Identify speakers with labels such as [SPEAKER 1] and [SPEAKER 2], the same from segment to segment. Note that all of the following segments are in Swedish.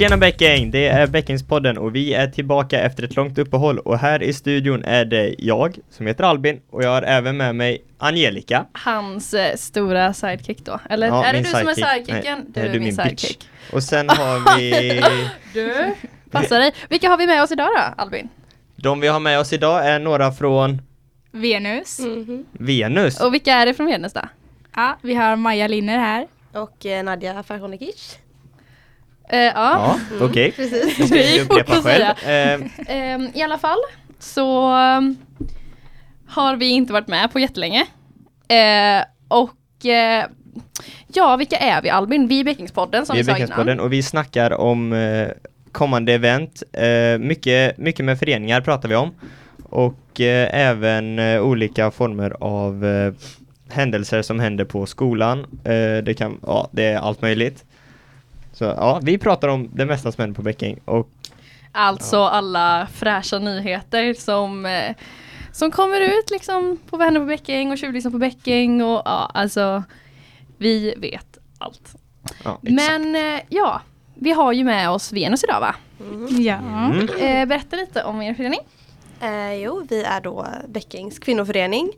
[SPEAKER 1] Tjena Bäcking! Det är Bäckingspodden och vi är tillbaka efter ett långt uppehåll och här i studion är det jag som heter Albin och jag har även med mig Angelica.
[SPEAKER 2] Hans eh, stora sidekick då. Eller
[SPEAKER 1] Ja,
[SPEAKER 2] är det du som är
[SPEAKER 1] sidekick.
[SPEAKER 2] sidekicken?
[SPEAKER 1] Nej,
[SPEAKER 2] du är
[SPEAKER 1] du
[SPEAKER 2] min
[SPEAKER 1] min bitch.
[SPEAKER 2] sidekick.
[SPEAKER 1] Och sen har vi
[SPEAKER 2] Du, passa dig. Vilka har vi med oss idag då, Albin?
[SPEAKER 1] de vi har med oss idag är några från
[SPEAKER 3] Venus.
[SPEAKER 4] Mhm.
[SPEAKER 1] Venus.
[SPEAKER 2] Och vilka är det från Venus då?
[SPEAKER 3] Ja, vi har Maja Linner här.
[SPEAKER 4] Och eh, Nadja Farhonikic.
[SPEAKER 2] Eh, ja,
[SPEAKER 1] Ja, okej.
[SPEAKER 4] Precis.
[SPEAKER 1] Jag ska inte upprepa själv. Eh,
[SPEAKER 2] Ehm, i alla fall så um, har vi inte varit med på jättelänge. Eh, och eh, ja, vilka är vi Albin? Vi är Bäckingspodden som
[SPEAKER 1] vi
[SPEAKER 2] vi
[SPEAKER 1] är
[SPEAKER 2] sa
[SPEAKER 1] Bäckingspodden
[SPEAKER 2] innan.
[SPEAKER 1] och vi snackar om eh, kommande event. Mycket, mycket med föreningar pratar vi om. Och även olika former av händelser som händer på skolan. Det kan, ja, det är allt möjligt. Så ja, vi pratar om det mesta som händer på Bäcking och
[SPEAKER 2] Alltså alla fräscha nyheter som, eh, som kommer ut liksom på Vänner på Bäcking och Tjuvlyssna på Bäcking och ja, alltså vi vet allt.
[SPEAKER 1] ja.
[SPEAKER 2] Men eh, ja, vi har ju med oss Venus idag va?
[SPEAKER 3] Ja.
[SPEAKER 1] Mm.
[SPEAKER 2] Eh, berätta lite om er förening.
[SPEAKER 4] Eh, jo, vi är då Bäckings kvinnoförening.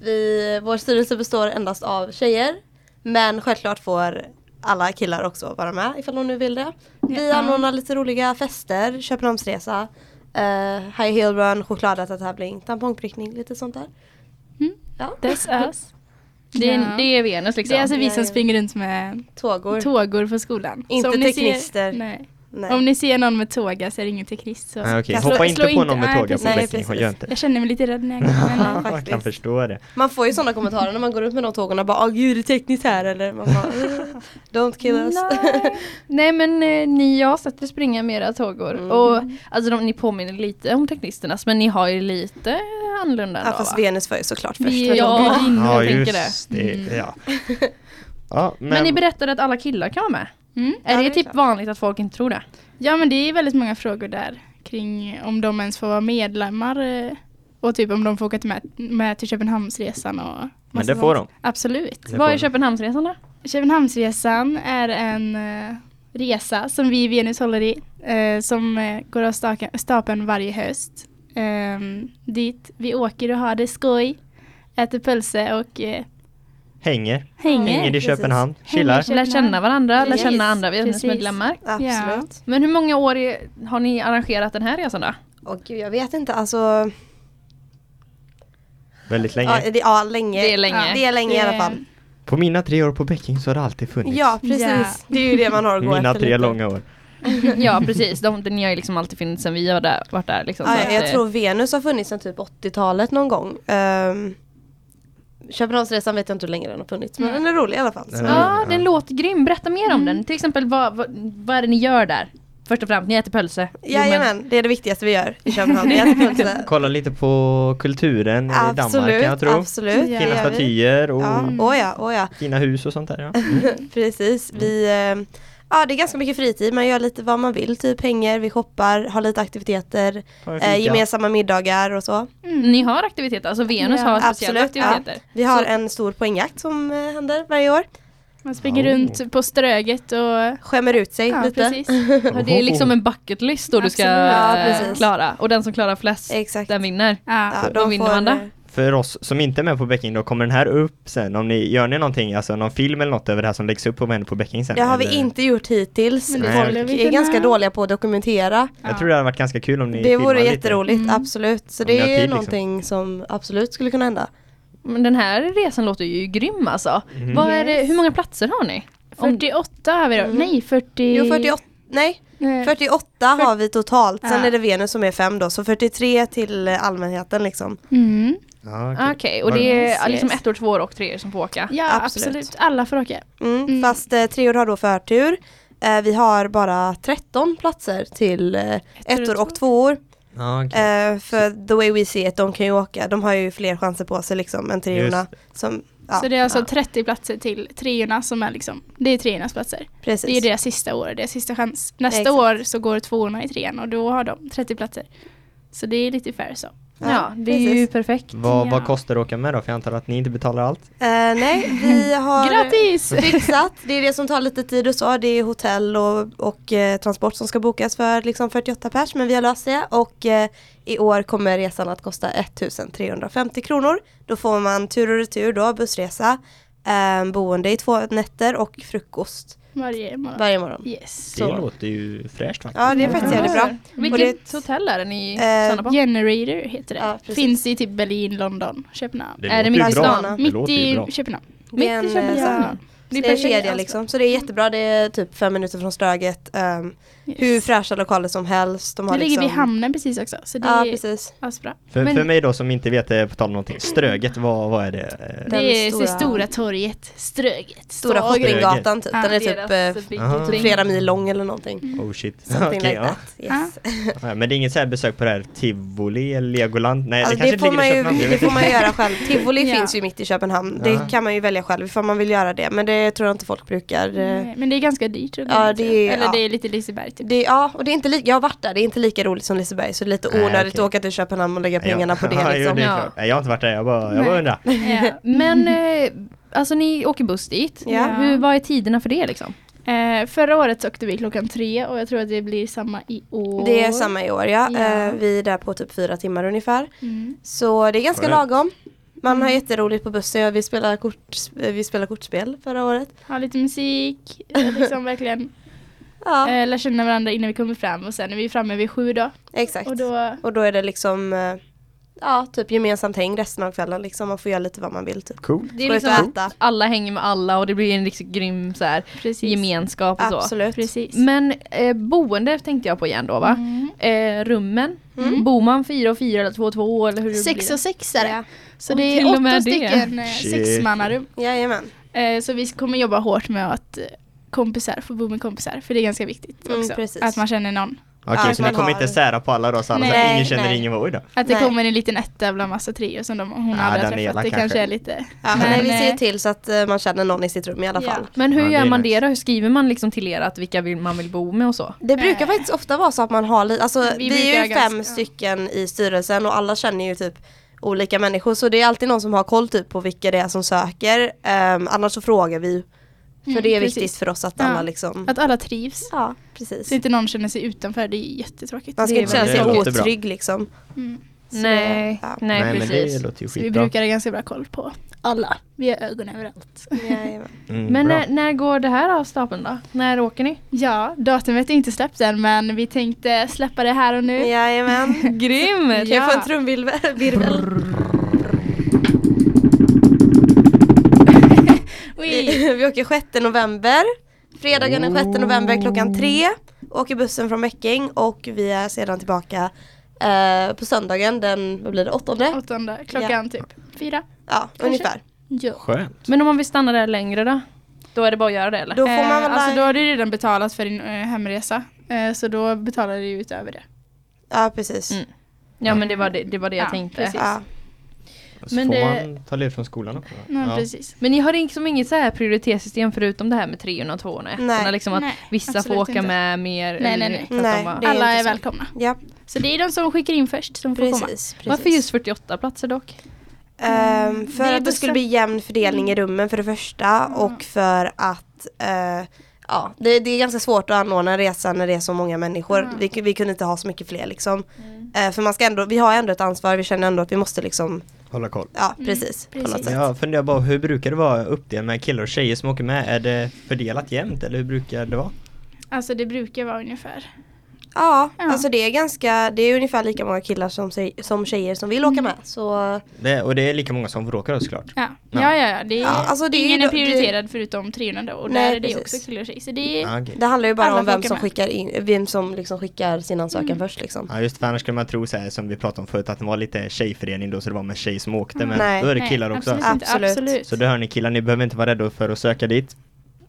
[SPEAKER 4] Vi, vår styrelse består endast av tjejer. Men självklart får alla killar också vara med ifall de nu vill det. Vi anordnar lite roliga fester, Köpenhamnsresa, eh, high heel run, chokladätartävling, tampongprickning, lite sånt där.
[SPEAKER 3] Mm.
[SPEAKER 4] Ja,
[SPEAKER 3] That's us.
[SPEAKER 2] Det, är-
[SPEAKER 3] Ja.
[SPEAKER 2] det är Venus liksom.
[SPEAKER 3] Det är alltså vi som springer runt med
[SPEAKER 4] tågor.
[SPEAKER 3] tågor på skolan.
[SPEAKER 4] Inte teknister.
[SPEAKER 3] Ser, nej.
[SPEAKER 4] Nej.
[SPEAKER 3] Om ni ser någon med tåga så är det ingen teknist. Så.
[SPEAKER 1] Ah.
[SPEAKER 4] Slå-
[SPEAKER 1] Hoppa
[SPEAKER 3] slå
[SPEAKER 1] inte på
[SPEAKER 3] inte-
[SPEAKER 1] någon med tåga på.
[SPEAKER 4] Nej,
[SPEAKER 1] gör inte det.
[SPEAKER 3] Jag känner mig lite rädd när jag går.
[SPEAKER 4] Ja,
[SPEAKER 1] Jag kan förstå det.
[SPEAKER 4] Man får ju sådana kommentarer när man går runt med de och bara Åh gud, är det tekniskt här eller? Man bara, "Eh, Don't kill us.
[SPEAKER 2] Nej. Nej men eh, ni och jag har sett er springa med era tågor
[SPEAKER 4] Mm.
[SPEAKER 2] och alltså de, ni påminner lite om teknisternas men ni har ju lite annorlunda
[SPEAKER 4] Ja, fast
[SPEAKER 2] va?
[SPEAKER 4] Venus var ju såklart först.
[SPEAKER 3] Vi är
[SPEAKER 2] Ja.
[SPEAKER 1] Ja,
[SPEAKER 2] jag tänker
[SPEAKER 1] just det.
[SPEAKER 3] Mm.
[SPEAKER 1] Ja. Ja, men,
[SPEAKER 2] Men ni berättade att alla killar kan vara med.
[SPEAKER 3] Mm.
[SPEAKER 2] Är
[SPEAKER 4] Ja,
[SPEAKER 2] det,
[SPEAKER 4] det är
[SPEAKER 2] typ
[SPEAKER 4] klart.
[SPEAKER 2] vanligt att folk inte tror det?
[SPEAKER 3] Ja men det är väldigt många frågor där kring om de ens får vara medlemmar eh, och typ om de får åka till med, med till Köpenhamnsresan och
[SPEAKER 1] men det får
[SPEAKER 3] sånt.
[SPEAKER 1] de.
[SPEAKER 3] Absolut.
[SPEAKER 1] Det
[SPEAKER 2] Vad är. Köpenhamnsresan då?
[SPEAKER 3] Köpenhamnsresan är en eh, resa som vi i Venus håller i eh, som eh, går av stapeln varje höst. Ehm, dit vi åker och har det skoj, äter pölse och
[SPEAKER 1] Hänger.
[SPEAKER 3] hänger.
[SPEAKER 1] Hänger i. Köpenhamn. Chillar.
[SPEAKER 2] Lär känna varandra, lär
[SPEAKER 4] Precis.
[SPEAKER 2] känna andra. Venus-medlemmar.
[SPEAKER 4] Absolut.
[SPEAKER 2] Men hur många år är, har ni arrangerat den här resan då?
[SPEAKER 4] Och gud, jag vet inte, alltså
[SPEAKER 1] Väldigt länge.
[SPEAKER 4] Ja, det, ja länge.
[SPEAKER 2] Det är länge.
[SPEAKER 4] Det är länge i alla
[SPEAKER 3] Det-
[SPEAKER 4] fall.
[SPEAKER 1] På mina tre år på Bäcking så har det alltid funnits.
[SPEAKER 4] Ja, precis.
[SPEAKER 3] Ja.
[SPEAKER 4] Det är ju det man har att gå
[SPEAKER 1] Mina
[SPEAKER 4] efter
[SPEAKER 1] tre
[SPEAKER 4] lite.
[SPEAKER 1] långa år.
[SPEAKER 2] ja precis, de, ni har ju liksom alltid funnits sen vi har där, varit där. Liksom, så
[SPEAKER 4] Ja,
[SPEAKER 2] att,
[SPEAKER 4] jag
[SPEAKER 2] eh,
[SPEAKER 4] tror Venus har funnits sedan typ 80-talet någon gång. Um, Köpenhamnsresan vet jag inte hur länge den har funnits, men
[SPEAKER 3] Mm.
[SPEAKER 4] den är rolig i alla fall.
[SPEAKER 2] Ja,
[SPEAKER 1] Ja.
[SPEAKER 2] den låter grym. Berätta mer om
[SPEAKER 3] Mm.
[SPEAKER 2] den. Till exempel vad, vad, vad är det ni gör där? Först och främst, ni äter pölse.
[SPEAKER 4] Jajamän, det är det viktigaste vi gör i Köpenhamn.
[SPEAKER 1] Kolla lite på kulturen i Danmark kan jag
[SPEAKER 4] Absolut,
[SPEAKER 1] tro.
[SPEAKER 4] absolut.
[SPEAKER 3] Ja.
[SPEAKER 1] Fina statyer och
[SPEAKER 4] Ja, åh ja, åh ja.
[SPEAKER 1] fina hus och sånt där. Ja. Mm.
[SPEAKER 4] Precis. Vi, eh, ja, det är ganska mycket fritid. Man gör lite vad man vill. Typ hänger, vi shoppar, har lite aktiviteter, eh, gemensamma middagar och så.
[SPEAKER 3] Mm.
[SPEAKER 2] Ni har aktiviteter, alltså Venus
[SPEAKER 3] Ja,
[SPEAKER 2] har speciella
[SPEAKER 4] absolut, ja.
[SPEAKER 2] aktiviteter.
[SPEAKER 4] Vi har
[SPEAKER 2] Så-
[SPEAKER 4] en stor poängjakt som eh, händer varje år.
[SPEAKER 3] Man springer
[SPEAKER 1] Oh.
[SPEAKER 3] runt på Ströget och
[SPEAKER 4] Skämmer ut sig
[SPEAKER 3] ja,
[SPEAKER 4] lite.
[SPEAKER 3] precis.
[SPEAKER 2] Ja, det är liksom en bucket list då du ska.
[SPEAKER 4] Ja,
[SPEAKER 2] klara. Och den som klarar flest,
[SPEAKER 4] Exakt.
[SPEAKER 2] den vinner.
[SPEAKER 3] Ja.
[SPEAKER 4] Ja,
[SPEAKER 2] Vad
[SPEAKER 4] de
[SPEAKER 2] vinner
[SPEAKER 4] får,
[SPEAKER 2] man då?
[SPEAKER 1] För oss som inte är med på Bäcking då kommer den här upp sen om ni gör ni någonting, alltså någon film eller något över det här som läggs upp på Vänner på Bäcking sen?
[SPEAKER 4] Det har vi
[SPEAKER 1] eller?
[SPEAKER 4] inte gjort hittills.
[SPEAKER 3] Men
[SPEAKER 1] det
[SPEAKER 4] Folk
[SPEAKER 3] vi
[SPEAKER 4] är ganska dåliga på att dokumentera.
[SPEAKER 1] Jag tror det hade varit ganska kul om ni
[SPEAKER 4] Det vore
[SPEAKER 1] lite.
[SPEAKER 4] jätteroligt,
[SPEAKER 3] Mm.
[SPEAKER 4] absolut. Så
[SPEAKER 1] Om
[SPEAKER 4] det är
[SPEAKER 1] tid, liksom.
[SPEAKER 4] någonting som absolut skulle kunna hända.
[SPEAKER 2] Men den här resan låter ju grym alltså.
[SPEAKER 1] Mhm.
[SPEAKER 2] Vad är det, hur många platser har ni? Om-
[SPEAKER 3] 48 har vi då.
[SPEAKER 4] Mm.
[SPEAKER 3] Nej, 40...
[SPEAKER 4] Jo, 48, nej,
[SPEAKER 3] Nej.
[SPEAKER 4] 48 har vi totalt. Sen
[SPEAKER 3] Ja.
[SPEAKER 4] är det Venus som är fem då, så 43 till allmänheten liksom.
[SPEAKER 3] Mm.
[SPEAKER 1] Ja,
[SPEAKER 2] Okej,
[SPEAKER 1] okej.
[SPEAKER 2] och det
[SPEAKER 3] Yes,
[SPEAKER 2] är liksom
[SPEAKER 3] yes.
[SPEAKER 2] ett år, två år och tre år som får åka.
[SPEAKER 3] Ja,
[SPEAKER 4] Absolut.
[SPEAKER 3] absolut. Alla får åka.
[SPEAKER 4] Mm,
[SPEAKER 3] Mm.
[SPEAKER 4] Fast eh, treor har då förtur. Eh, vi har bara 13 platser till eh, ettor och tvåor.
[SPEAKER 1] Ja, okej.
[SPEAKER 4] Eh, för the way we see it, de kan ju åka, de har ju fler chanser på sig liksom än treorna. Som, ja,
[SPEAKER 3] Så det är alltså
[SPEAKER 2] Ja.
[SPEAKER 3] 30 platser till treorna som är liksom, det är treornas platser.
[SPEAKER 4] precis.
[SPEAKER 3] Det är deras sista år, deras sista chans. Nästa
[SPEAKER 4] Exakt.
[SPEAKER 3] år så går tvåorna i trean och då har de 30 platser. Så det är lite fair så.
[SPEAKER 2] Ja, det är ju perfekt.
[SPEAKER 1] Vad,
[SPEAKER 3] Ja.
[SPEAKER 1] vad kostar det att åka med då? För jag antar att ni inte betalar allt.
[SPEAKER 4] Eh, nej, vi har
[SPEAKER 3] Gratis!
[SPEAKER 4] fixat. Det är det som tar lite tid och så. Det är hotell och, och eh, transport som ska bokas för liksom 48 pers. Men vi har löst det. Och eh, i år kommer resan att kosta 1350 kronor. Då får man tur och retur då, bussresa, eh, boende i två nätter och frukost
[SPEAKER 3] Varje morgon.
[SPEAKER 4] varje morgon.
[SPEAKER 3] Yes.
[SPEAKER 1] Det
[SPEAKER 4] Så.
[SPEAKER 1] låter ju fräscht faktiskt.
[SPEAKER 4] Ja, det är faktiskt jävligt bra. Och
[SPEAKER 2] Vilket
[SPEAKER 4] det-
[SPEAKER 2] hotell är det ni
[SPEAKER 4] Eh,
[SPEAKER 2] stannar på?
[SPEAKER 3] Generator heter det.
[SPEAKER 4] Ja.
[SPEAKER 3] Finns i typ Berlin, London, Köpenhamn.
[SPEAKER 2] Är det
[SPEAKER 1] låter ju
[SPEAKER 2] mitt i
[SPEAKER 1] bra.
[SPEAKER 2] stan?
[SPEAKER 1] Det
[SPEAKER 3] Mitt i. Köpenhamn.
[SPEAKER 4] Det är
[SPEAKER 2] Mitt i
[SPEAKER 4] en, eh,
[SPEAKER 2] Köpenhamn. Det är
[SPEAKER 4] Det är en kedja liksom. Så det är jättebra. Det är typ fem minuter från Stöget. Um,
[SPEAKER 3] Yes.
[SPEAKER 4] hur fräscha lokaler som helst. De
[SPEAKER 3] Det
[SPEAKER 4] har
[SPEAKER 3] ligger
[SPEAKER 4] liksom...
[SPEAKER 3] vid hamnen precis också. Så det
[SPEAKER 4] Ja,
[SPEAKER 3] är
[SPEAKER 4] precis.
[SPEAKER 3] asbra.
[SPEAKER 1] För,
[SPEAKER 2] Men-
[SPEAKER 1] för mig då som inte vet eh, på tal om någonting, Ströget, vad, vad är det? Eh,
[SPEAKER 3] Det är
[SPEAKER 4] stora-
[SPEAKER 3] stora, stora torget, Ströget.
[SPEAKER 4] Stora shoppinggatan typ.
[SPEAKER 3] Ja,
[SPEAKER 4] Den är typ
[SPEAKER 1] Aha.
[SPEAKER 2] ring.
[SPEAKER 4] flera mil lång eller någonting.
[SPEAKER 1] Oh shit.
[SPEAKER 4] Something
[SPEAKER 1] Okej,
[SPEAKER 4] like
[SPEAKER 1] ja.
[SPEAKER 4] Yes.
[SPEAKER 1] Ja, Men det är inget så här besök på det här Tivoli eller Legoland? Nej,
[SPEAKER 4] Alltså,
[SPEAKER 1] det kanske
[SPEAKER 4] det, får
[SPEAKER 1] ligger i
[SPEAKER 4] ju,
[SPEAKER 1] Köpenhamn. jag
[SPEAKER 4] det får man göra själv. Tivoli
[SPEAKER 3] Ja.
[SPEAKER 4] finns ju mitt i Köpenhamn. Det
[SPEAKER 1] Ja.
[SPEAKER 4] kan man ju välja själv ifall man vill göra det. Men det tror jag inte folk brukar. eh,
[SPEAKER 3] Nej, Men det är ganska dyrt.
[SPEAKER 4] Ja, det
[SPEAKER 3] tror jag.
[SPEAKER 4] är-
[SPEAKER 3] Eller det är lite Liseberg typ.
[SPEAKER 4] Det, ja, och det är inte lika, jag har varit där, det är inte lika roligt som Liseberg så det är lite onödigt
[SPEAKER 1] okej.
[SPEAKER 4] att åka till Köpenhamn och lägga pengarna på det
[SPEAKER 1] Ja, jo,
[SPEAKER 4] liksom.
[SPEAKER 1] det är
[SPEAKER 2] Ja.
[SPEAKER 1] Nej, jag har inte varit där, jag bara, jag bara undrar.
[SPEAKER 3] Ja.
[SPEAKER 2] Men eh, alltså ni åker buss dit.
[SPEAKER 4] Ja.
[SPEAKER 2] Hur, vad är tiderna för det liksom?
[SPEAKER 3] Eh, förra året så åkte vi klockan tre och jag tror att det blir samma i år.
[SPEAKER 4] Det är samma i år ja.
[SPEAKER 3] Ja.
[SPEAKER 4] Eh, vi är där på typ fyra timmar ungefär.
[SPEAKER 3] Mm.
[SPEAKER 4] Så det är ganska lagom. Man har jätteroligt på bussen. Vi spelar, kort, vi spelar kortspel förra året.
[SPEAKER 3] Ha lite musik, eh, liksom verkligen
[SPEAKER 4] Ja,
[SPEAKER 3] eh, lära känna varandra innan vi kommer fram och sen är vi framme vid sju då.
[SPEAKER 4] exakt.
[SPEAKER 3] Och då
[SPEAKER 4] Och då är det liksom eh, Ja, typ gemensamt häng resten av kvällen liksom. Man får göra lite vad man vill typ.
[SPEAKER 1] Cool.
[SPEAKER 2] Det är liksom
[SPEAKER 4] och äta.
[SPEAKER 2] alla hänger med alla och det blir en riktigt grym så här, gemenskap och så.
[SPEAKER 4] Absolut.
[SPEAKER 3] Precis.
[SPEAKER 2] Men eh, boende tänkte jag på igen då va?
[SPEAKER 3] Mm.
[SPEAKER 2] Eh, rummen,
[SPEAKER 4] Mm.
[SPEAKER 2] bor man fyra och fyra eller två och två eller hur
[SPEAKER 3] Sex och sex är det. Så
[SPEAKER 2] Oj,
[SPEAKER 3] det är
[SPEAKER 2] och
[SPEAKER 3] åtta stycken eh, sexmannarum.
[SPEAKER 4] Jajamän.
[SPEAKER 3] Eh, så vi kommer jobba hårt med att eh, kompisar får bo med kompisar. För det är ganska viktigt
[SPEAKER 4] Mm,
[SPEAKER 3] också.
[SPEAKER 4] precis.
[SPEAKER 3] Att man känner någon.
[SPEAKER 1] Okej,
[SPEAKER 4] Ja,
[SPEAKER 1] så
[SPEAKER 4] man
[SPEAKER 1] ni kommer
[SPEAKER 4] har-
[SPEAKER 1] inte sära på alla då så alla,
[SPEAKER 3] Nej,
[SPEAKER 1] att ingen känner
[SPEAKER 4] nej.
[SPEAKER 1] ingen oj då?
[SPEAKER 3] Att det
[SPEAKER 4] Nej.
[SPEAKER 3] kommer en liten etta bland massa treor som de, hon
[SPEAKER 1] Ja,
[SPEAKER 3] aldrig har träffat. Det kanske
[SPEAKER 1] kanske.
[SPEAKER 3] är lite...
[SPEAKER 4] Ja, men nej, vi ser
[SPEAKER 3] eh,
[SPEAKER 4] till så att eh, man känner någon i sitt rum i alla
[SPEAKER 3] Ja.
[SPEAKER 4] fall.
[SPEAKER 2] Men hur gör
[SPEAKER 1] är
[SPEAKER 2] man
[SPEAKER 1] nice.
[SPEAKER 2] det då? Hur skriver man liksom till er att vilka vill, man vill bo med och så?
[SPEAKER 4] Det brukar
[SPEAKER 3] Eh.
[SPEAKER 4] faktiskt ofta vara så att man har lite, alltså vi,
[SPEAKER 3] Vi
[SPEAKER 4] är ju fem
[SPEAKER 3] ganska-
[SPEAKER 4] stycken i styrelsen och alla känner ju typ olika människor så det är alltid någon som har koll typ på vilka det är som söker. Ehm, annars så frågar vi för
[SPEAKER 3] Mm,
[SPEAKER 4] det är
[SPEAKER 3] precis.
[SPEAKER 4] viktigt för oss att
[SPEAKER 3] Ja.
[SPEAKER 4] alla liksom
[SPEAKER 3] Att alla trivs.
[SPEAKER 4] Ja, precis.
[SPEAKER 3] Så inte någon känner sig utanför. Det är jättetråkigt.
[SPEAKER 4] Man ska inte känna sig
[SPEAKER 1] bra.
[SPEAKER 4] Otrygg liksom.
[SPEAKER 3] Mm.
[SPEAKER 4] Så
[SPEAKER 2] Nej,
[SPEAKER 4] ja.
[SPEAKER 2] nej,
[SPEAKER 1] men
[SPEAKER 2] precis.
[SPEAKER 1] det låter ju
[SPEAKER 3] Så vi brukar ha ganska bra koll på alla. Vi har ögon överallt.
[SPEAKER 1] Mm,
[SPEAKER 2] Men när, när går det här av stapeln då? När åker ni?
[SPEAKER 3] Ja, datumet är inte släppt än men vi tänkte släppa det här och nu.
[SPEAKER 4] Jajamän.
[SPEAKER 2] Grymt!
[SPEAKER 4] Kan jag få en trumvirvel? vi åker 6 november. Fredagen den 6 november klockan tre. Åker bussen från Bäcking och vi är sedan tillbaka eh, på söndagen den, vad blir det, åttonde?
[SPEAKER 3] Åttonde, klockan typ fyra.
[SPEAKER 4] Ja, ungefär.
[SPEAKER 3] Ja.
[SPEAKER 1] Skönt.
[SPEAKER 2] Men om man vill stanna där längre då? Då är det bara att göra det eller?
[SPEAKER 4] Då får man väl...
[SPEAKER 3] eh, alltså då har du redan betalat för din eh, hemresa. Eh, så då betalar du utöver det.
[SPEAKER 4] Ja, precis.
[SPEAKER 2] Mm. Ja men det var det, det, var det jag
[SPEAKER 3] Ja,
[SPEAKER 2] tänkte.
[SPEAKER 3] precis.
[SPEAKER 4] Ja.
[SPEAKER 1] Så
[SPEAKER 2] Men
[SPEAKER 1] får
[SPEAKER 2] det-
[SPEAKER 1] man ta led från skolan också?
[SPEAKER 3] Ja, precis.
[SPEAKER 2] Men ni har liksom inget så här prioritetssystem förutom det här med treorna, tvåorna, ettorna?
[SPEAKER 4] Nej.
[SPEAKER 2] Liksom att
[SPEAKER 3] Nej,
[SPEAKER 2] vissa får åka
[SPEAKER 3] inte.
[SPEAKER 2] med mer?
[SPEAKER 3] Nej, nej, nej.
[SPEAKER 4] Nej,
[SPEAKER 2] de bara-
[SPEAKER 4] är
[SPEAKER 3] Alla är
[SPEAKER 4] så.
[SPEAKER 3] välkomna.
[SPEAKER 4] Ja,
[SPEAKER 3] Så det är de som skickar in först som får komma.
[SPEAKER 4] precis. precis.
[SPEAKER 2] Varför just 48 platser dock?
[SPEAKER 4] Ehm, för
[SPEAKER 3] Det
[SPEAKER 4] att det skulle bli jämn fördelning i rummen för det första och för att eh, ja, det, det är ganska svårt att anordna en resa när det är så många människor.
[SPEAKER 3] Mm.
[SPEAKER 4] Vi, vi kunde inte ha så mycket fler liksom. Eh, för man ska ändå, vi har ändå ett ansvar, vi känner ändå att vi måste liksom,
[SPEAKER 1] Hålla koll.
[SPEAKER 4] ja
[SPEAKER 3] Mm,
[SPEAKER 4] precis. Något
[SPEAKER 3] precis.
[SPEAKER 1] Jag funderar bara, hur brukar det vara uppdelat med killar och tjejer som åker med? Är det fördelat jämnt eller hur brukar det vara?
[SPEAKER 3] Alltså det brukar vara ungefär.
[SPEAKER 4] Ja,
[SPEAKER 3] Ja.
[SPEAKER 4] alltså det är ganska, det är ungefär lika många killar som, som tjejer som vill åka med. Så
[SPEAKER 1] Det, och det är lika många som får åka då såklart.
[SPEAKER 3] Ja,
[SPEAKER 1] Ja.
[SPEAKER 3] ja, ja. Det är,
[SPEAKER 4] Ja, alltså det är
[SPEAKER 3] ingen
[SPEAKER 4] då-
[SPEAKER 3] är prioriterad förutom treorna då. Och
[SPEAKER 4] Nej,
[SPEAKER 3] där är det
[SPEAKER 4] precis.
[SPEAKER 3] också killar och tjejer. Så det är,
[SPEAKER 1] Ja, okej.
[SPEAKER 4] det handlar ju bara
[SPEAKER 3] Alla
[SPEAKER 4] om vem som
[SPEAKER 3] med.
[SPEAKER 4] skickar in, vem som liksom skickar sin ansökan
[SPEAKER 3] Mm.
[SPEAKER 4] först liksom.
[SPEAKER 1] Ja just för annars skulle man tro så här, som vi pratade om förut att det var lite tjejförening då så det var med tjej som åkte men
[SPEAKER 4] Nej.
[SPEAKER 1] då är det
[SPEAKER 3] nej,
[SPEAKER 1] killar också.
[SPEAKER 3] Absolut.
[SPEAKER 4] Absolut.
[SPEAKER 3] absolut.
[SPEAKER 1] Så det hör ni killar, ni behöver inte vara rädda för att söka dit.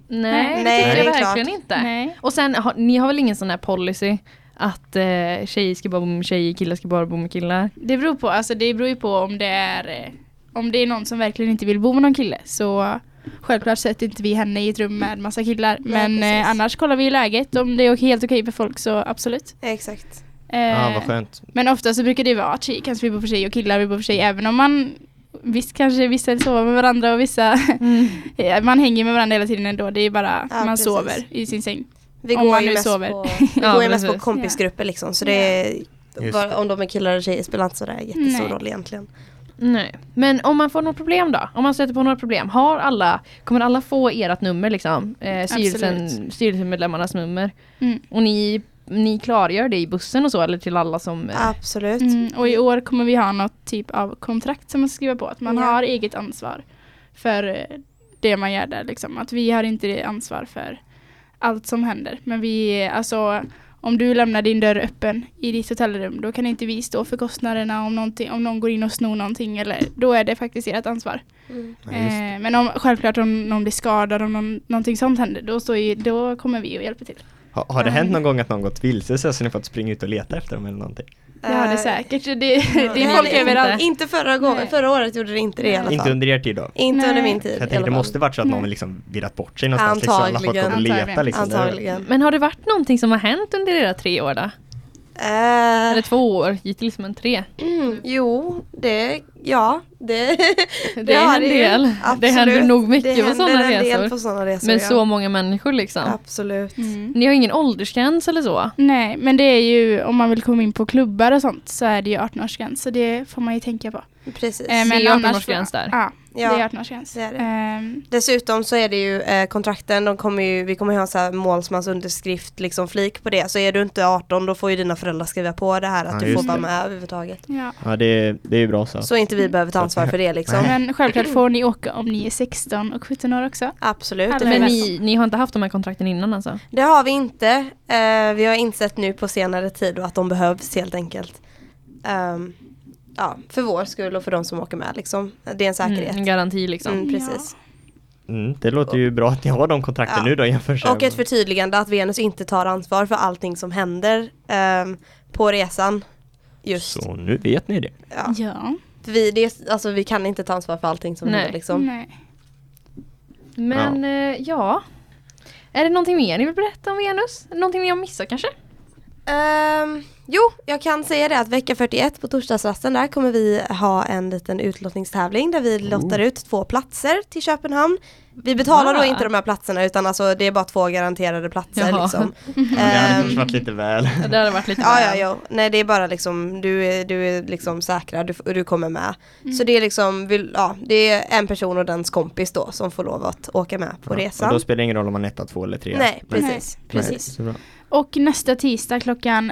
[SPEAKER 2] Nej,
[SPEAKER 3] Nej,
[SPEAKER 2] det
[SPEAKER 4] nej,
[SPEAKER 2] tycker
[SPEAKER 4] det är
[SPEAKER 2] verkligen
[SPEAKER 4] klart.
[SPEAKER 2] inte.
[SPEAKER 3] Nej.
[SPEAKER 2] Och sen, har, ni har väl ingen sån här policy att eh, tjejer ska bara bo med tjejer, killar ska bara bo med killar?
[SPEAKER 3] Det beror på, alltså det beror ju på om det är eh, om det är någon som verkligen inte vill bo med någon kille så självklart sätter inte vi henne i ett rum med massa killar. Men
[SPEAKER 4] precis.
[SPEAKER 3] eh, annars kollar vi i läget. Om det är helt okej för folk så absolut.
[SPEAKER 4] Exakt.
[SPEAKER 3] Eh,
[SPEAKER 1] Ja, vad skönt.
[SPEAKER 3] Men ofta så brukar det vara att tjejer kanske vill bo för sig och killar vill bo för sig även om man Visst kanske vissa sova med varandra och vissa
[SPEAKER 2] Mm.
[SPEAKER 3] Man hänger med varandra hela tiden ändå. Det är bara
[SPEAKER 4] Ja,
[SPEAKER 3] man
[SPEAKER 4] precis.
[SPEAKER 3] sover i sin säng.
[SPEAKER 4] Vi
[SPEAKER 3] Om
[SPEAKER 4] går
[SPEAKER 3] man
[SPEAKER 4] ju
[SPEAKER 3] nu
[SPEAKER 4] mest
[SPEAKER 3] sover.
[SPEAKER 4] på, vi
[SPEAKER 2] Ja,
[SPEAKER 4] går ju mest på kompisgrupper liksom så det är,
[SPEAKER 1] det.
[SPEAKER 4] om de är killar eller tjejer spelar inte sådär jättestor
[SPEAKER 3] Nej.
[SPEAKER 4] roll egentligen.
[SPEAKER 2] Nej. Men om man får något problem då? Om man stöter på några problem, har alla, kommer alla få ert nummer liksom? Eh, styrelsen, styrelsemedlemmarnas nummer?
[SPEAKER 3] Mm.
[SPEAKER 2] Och ni, ni klargör det i bussen och så eller till alla som... eh,
[SPEAKER 4] Absolut.
[SPEAKER 3] Mm, och i år kommer vi ha något typ av kontrakt som man ska skriva på. Att man
[SPEAKER 4] Ja.
[SPEAKER 3] har eget ansvar för eh, det man gör där. Liksom. Att vi har inte det ansvar för allt som händer. Men vi, alltså om du lämnar din dörr öppen i ditt hotellrum då kan inte vi stå för kostnaderna om, om någon går in och snor någonting. Eller, då är det faktiskt ert ansvar.
[SPEAKER 4] Mm.
[SPEAKER 3] Eh, men om, självklart om någon blir skadad, om någon, någonting sånt händer, då, står ju, då kommer vi och hjälper till.
[SPEAKER 1] Ha, har det hänt någon gång att någon gått vilse så så ni fått springa ut och leta efter dem eller någonting?
[SPEAKER 3] Det har det
[SPEAKER 4] Eh,
[SPEAKER 3] säkert. Det, det är folk överallt.
[SPEAKER 4] Inte förra gången,
[SPEAKER 3] Nej.
[SPEAKER 4] förra året gjorde det inte det i alla fall.
[SPEAKER 1] Inte under er tid då?
[SPEAKER 4] Inte
[SPEAKER 3] Nej.
[SPEAKER 4] under min tid
[SPEAKER 1] Jag tänkte det måste varit så att någon
[SPEAKER 3] Nej.
[SPEAKER 1] liksom virrat bort sig någonstans liksom. Har
[SPEAKER 4] Antagligen.
[SPEAKER 1] gå och leta liksom.
[SPEAKER 4] Antagligen.
[SPEAKER 2] Men har det varit någonting som har hänt under era tre år då?
[SPEAKER 4] Eh,
[SPEAKER 2] Eller två år, hittills men tre.
[SPEAKER 4] mm, jo, det, ja, det,
[SPEAKER 2] Det är
[SPEAKER 4] har
[SPEAKER 2] en
[SPEAKER 4] ju.
[SPEAKER 2] del. Det
[SPEAKER 4] Absolut.
[SPEAKER 2] händer nog mycket
[SPEAKER 4] det
[SPEAKER 2] på
[SPEAKER 4] händer
[SPEAKER 2] sådana
[SPEAKER 4] en del
[SPEAKER 2] resor.
[SPEAKER 4] på sådana resor.
[SPEAKER 2] Med
[SPEAKER 4] ja.
[SPEAKER 2] så många människor liksom.
[SPEAKER 4] Absolut.
[SPEAKER 3] Mm.
[SPEAKER 2] Ni har ingen åldersgräns eller så?
[SPEAKER 3] Nej, men det är ju om man vill komma in på klubbar och sånt så är det ju 18-årsgräns. Så det får man ju tänka på.
[SPEAKER 4] Precis.
[SPEAKER 3] Eh,
[SPEAKER 2] Det är
[SPEAKER 3] annars
[SPEAKER 2] 18-årsgräns där.
[SPEAKER 3] Ja, det
[SPEAKER 4] Ja,
[SPEAKER 3] är 18-årsgräns.
[SPEAKER 4] det är det.
[SPEAKER 3] Ehm,
[SPEAKER 4] Dessutom så är det ju eh, kontrakten, de kommer ju, vi kommer ju ha så här målsmansunderskrift liksom flik på det. Så är du inte 18 då får ju dina föräldrar skriva på det här att
[SPEAKER 1] Ja,
[SPEAKER 4] du får vara
[SPEAKER 3] det.
[SPEAKER 4] med överhuvudtaget.
[SPEAKER 3] ja.
[SPEAKER 1] Ja det, är- det är ju bra så.
[SPEAKER 4] Så inte vi behöver ta ansvar för det liksom.
[SPEAKER 3] Men självklart får ni åka om ni är 16 och 17 år också.
[SPEAKER 4] Absolut.
[SPEAKER 3] Alla
[SPEAKER 4] Det,
[SPEAKER 2] Men ni, ni har inte haft de här kontrakten innan alltså?
[SPEAKER 4] det har vi inte. Eh, vi har insett nu på senare tid att de behövs helt enkelt. Ehm, ja, för vår skull och för de som åker med liksom. Det är en säkerhet.
[SPEAKER 2] Mm, en garanti liksom.
[SPEAKER 4] Mm, precis.
[SPEAKER 1] Mm, det låter ju bra att ni har de kontrakten
[SPEAKER 4] Ja.
[SPEAKER 1] nu då jämfört
[SPEAKER 4] Och ett förtydligande att Venus inte tar ansvar för allting som händer ehm, på resan. Just.
[SPEAKER 1] Så nu vet ni det.
[SPEAKER 4] Ja.
[SPEAKER 3] Ja.
[SPEAKER 4] För vi, det, alltså, vi kan inte ta ansvar för allting som
[SPEAKER 2] Nej.
[SPEAKER 4] händer liksom.
[SPEAKER 3] Nej.
[SPEAKER 2] Men ja. ja. Är det någonting mer ni vill berätta om Venus? Någonting ni har missat kanske?
[SPEAKER 4] Ehm, jo, jag kan säga det att vecka 41 på torsdagsrasten där kommer vi ha en liten utlottningstävling där vi lottar ut två platser till Köpenhamn. Vi betalar då
[SPEAKER 2] Va?
[SPEAKER 4] inte de här platserna utan alltså det är bara två garanterade platser
[SPEAKER 2] Jaha.
[SPEAKER 4] liksom.
[SPEAKER 1] Ja, det hade kanske varit lite väl.
[SPEAKER 2] Ja, Det hade varit lite
[SPEAKER 4] Ja, ja,
[SPEAKER 2] väl.
[SPEAKER 4] ja. Nej, det är bara liksom, du är, du är liksom säkrad du, och du kommer med.
[SPEAKER 3] Mm.
[SPEAKER 4] Så det är liksom, vill, ja, det är en person och dens kompis då som får lov att åka med på
[SPEAKER 1] Ja,
[SPEAKER 4] resan.
[SPEAKER 1] Och då spelar det ingen roll om man är etta, två eller tre.
[SPEAKER 4] Nej, precis.
[SPEAKER 3] Nej,
[SPEAKER 4] precis.
[SPEAKER 1] Bra.
[SPEAKER 3] Och nästa tisdag klockan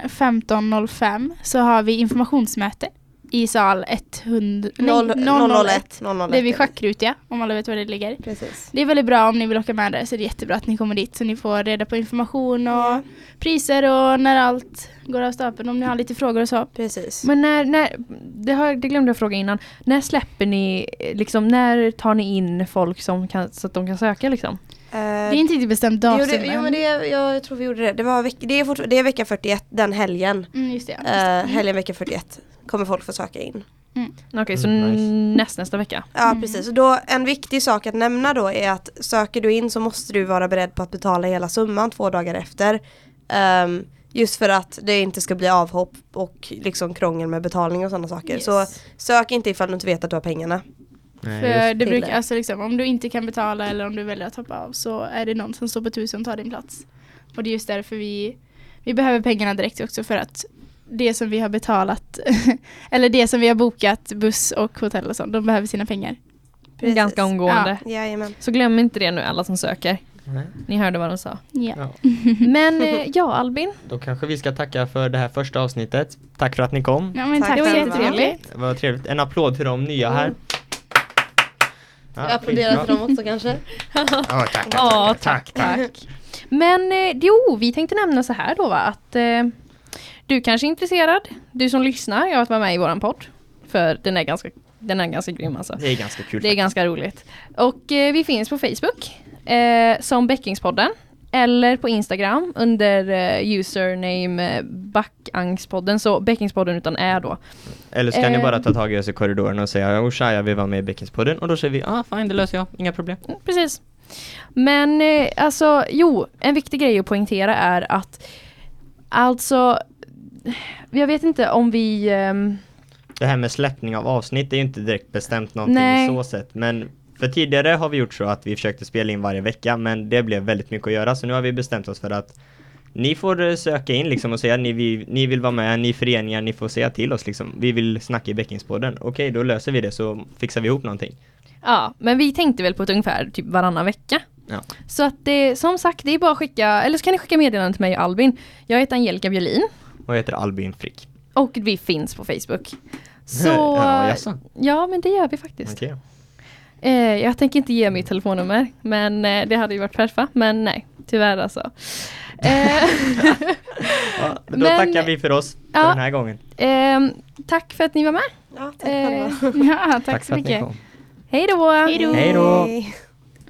[SPEAKER 3] 15.05 så har vi informationsmöte i sal 100, nej,
[SPEAKER 4] Noll-
[SPEAKER 3] 001.
[SPEAKER 4] 001.
[SPEAKER 3] Det är vid Schackrutja om alla vet var det ligger.
[SPEAKER 4] Precis.
[SPEAKER 3] Det är väldigt bra om ni vill åka med där så det är jättebra att ni kommer dit så ni får reda på information och priser och när allt går av stapeln om ni har lite frågor och så.
[SPEAKER 4] Precis.
[SPEAKER 2] Men när, när det, har, det glömde jag fråga innan. När släpper ni, liksom, när tar ni in folk som kan, så att de kan söka liksom?
[SPEAKER 3] Det är inte riktigt bestämt
[SPEAKER 4] jo,
[SPEAKER 3] datum
[SPEAKER 4] det, jo men det, är- jag tror vi gjorde det. Det, var veck, det, är fort, det är vecka 41 den helgen.
[SPEAKER 3] Mm, just det. ja.
[SPEAKER 4] Uh, helgen vecka 41 kommer folk få söka in.
[SPEAKER 2] Okej, så
[SPEAKER 1] Mm, nice.
[SPEAKER 2] näst, nästa vecka.
[SPEAKER 4] Ja
[SPEAKER 3] Mm.
[SPEAKER 4] precis, och då, en viktig sak att nämna då är att söker du in så måste du vara beredd på att betala hela summan två dagar efter. Ehm, just för att det inte ska bli avhopp och liksom krångel med betalning och sådana saker.
[SPEAKER 3] Yes.
[SPEAKER 4] Så sök inte ifall du inte vet att du har pengarna.
[SPEAKER 1] Nej,
[SPEAKER 3] För det brukar, alltså liksom, om du inte kan betala eller om du väljer att hoppa av så är det någon som står på tusen och tar din plats. Och det är just därför vi, vi behöver pengarna direkt också för att det som vi har betalat eller det som vi har bokat, buss och hotell och sånt, de behöver sina pengar.
[SPEAKER 4] Precis.
[SPEAKER 2] Ganska omgående.
[SPEAKER 4] Jajamän.
[SPEAKER 2] Så glöm inte det nu alla som söker.
[SPEAKER 1] Nej.
[SPEAKER 2] Ni hörde vad de sa.
[SPEAKER 3] Ja.
[SPEAKER 1] Ja.
[SPEAKER 2] Men eh, ja, Albin.
[SPEAKER 1] Då kanske vi ska tacka för det här första avsnittet. Tack för att ni kom.
[SPEAKER 3] Ja, men
[SPEAKER 4] Tack
[SPEAKER 3] tack,
[SPEAKER 2] Det var jättetrevligt.
[SPEAKER 1] Det var trevligt. En applåd till de nya här. Ja,
[SPEAKER 4] Jag applåderar för dem också kanske.
[SPEAKER 1] Ja, tack, tack,
[SPEAKER 2] tack, tack. Men eh, jo, vi tänkte nämna så här då va, att eh, du kanske är intresserad, du som lyssnar, av att vara med i våran podd. För den är ganska, den är ganska grym alltså.
[SPEAKER 1] Det är ganska kul.
[SPEAKER 2] Det är ganska roligt. Och eh, vi finns på Facebook som Bäckingspodden. Eller på Instagram under eh, username eh, Backangspodden. Så Bäckingspodden utan ä då.
[SPEAKER 1] Eller så kan ni
[SPEAKER 2] Eh.
[SPEAKER 1] bara ta tag i oss i korridoren och säga oh tja, jag vill vara med i Bäckenspodden och då säger vi ah fine det löser jag, inga problem.
[SPEAKER 2] Mm, Precis. Men eh, alltså, jo, en viktig grej att poängtera är att alltså jag vet inte om vi ehm,
[SPEAKER 1] Det här med släppning av avsnitt är ju inte direkt bestämt någonting
[SPEAKER 2] Nej.
[SPEAKER 1] i så sätt. Men för tidigare har vi gjort så att vi försökte spela in varje vecka men det blev väldigt mycket att göra så nu har vi bestämt oss för att ni får eh, söka in liksom och säga att ni, vi, ni vill vara med, ni föreningar, ni får säga till oss liksom. Vi vill snacka i Bäckingspodden. Okej, då löser vi det så fixar vi ihop någonting.
[SPEAKER 2] Ja, men vi tänkte väl på ett ungefär typ varannan vecka.
[SPEAKER 1] Ja.
[SPEAKER 2] Så att det, som sagt, det är bara att skicka, eller så kan ni skicka meddelanden till mig och Albin. Jag heter Angelica Björlin
[SPEAKER 1] Och jag heter Albin Frick.
[SPEAKER 2] och vi finns på Facebook. Så,
[SPEAKER 1] ja,
[SPEAKER 2] ja, men det gör vi faktiskt.
[SPEAKER 1] Okej.
[SPEAKER 2] Eh, jag tänker inte ge mitt telefonnummer, men eh, det hade ju varit perfekt, men nej, tyvärr alltså. Eh,
[SPEAKER 1] Ja, då
[SPEAKER 2] Men-
[SPEAKER 1] tackar vi för oss för
[SPEAKER 2] Ja.
[SPEAKER 1] den här gången.
[SPEAKER 2] ehm, tack för att ni var med.
[SPEAKER 4] Ja, tack
[SPEAKER 2] Eh.
[SPEAKER 3] Ja, tack,
[SPEAKER 1] Tack
[SPEAKER 3] så
[SPEAKER 1] för
[SPEAKER 3] mycket.
[SPEAKER 2] Hej då!
[SPEAKER 3] Hej då!